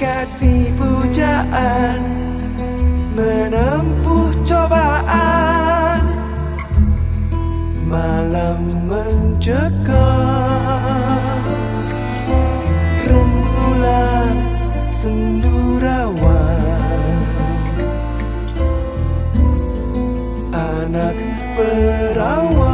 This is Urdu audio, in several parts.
روسی پوجا چوباً ملک رندور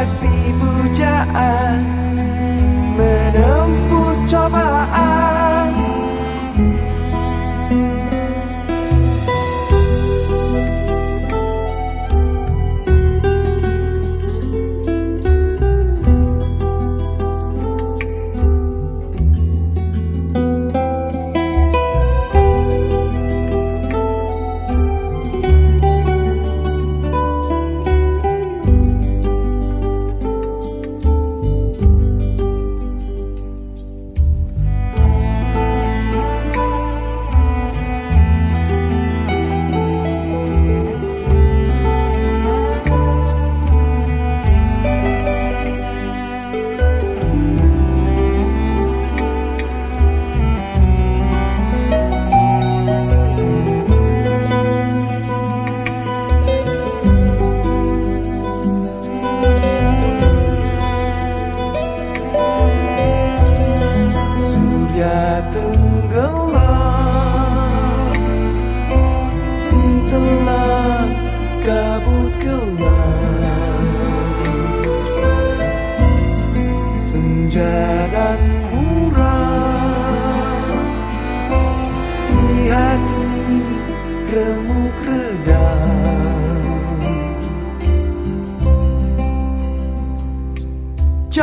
پوجا میر پوچوا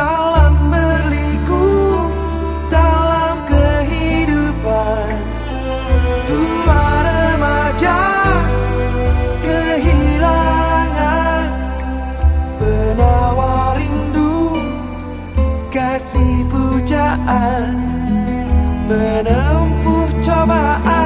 جا کہنا پوچا بن چو